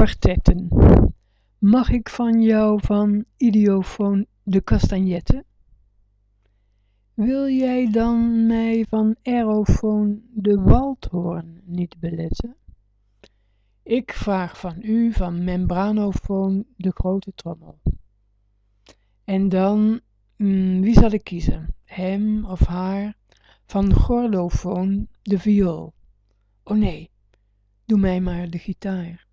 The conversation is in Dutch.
kwartetten. Mag ik van jou van idiofoon de Castagnette? Wil jij dan mij van aerofoon de waldhoorn niet beletten? Ik vraag van u van membranofoon de grote trommel. En dan, mm, wie zal ik kiezen? Hem of haar? Van gordofoon de viool. Oh nee, doe mij maar de gitaar.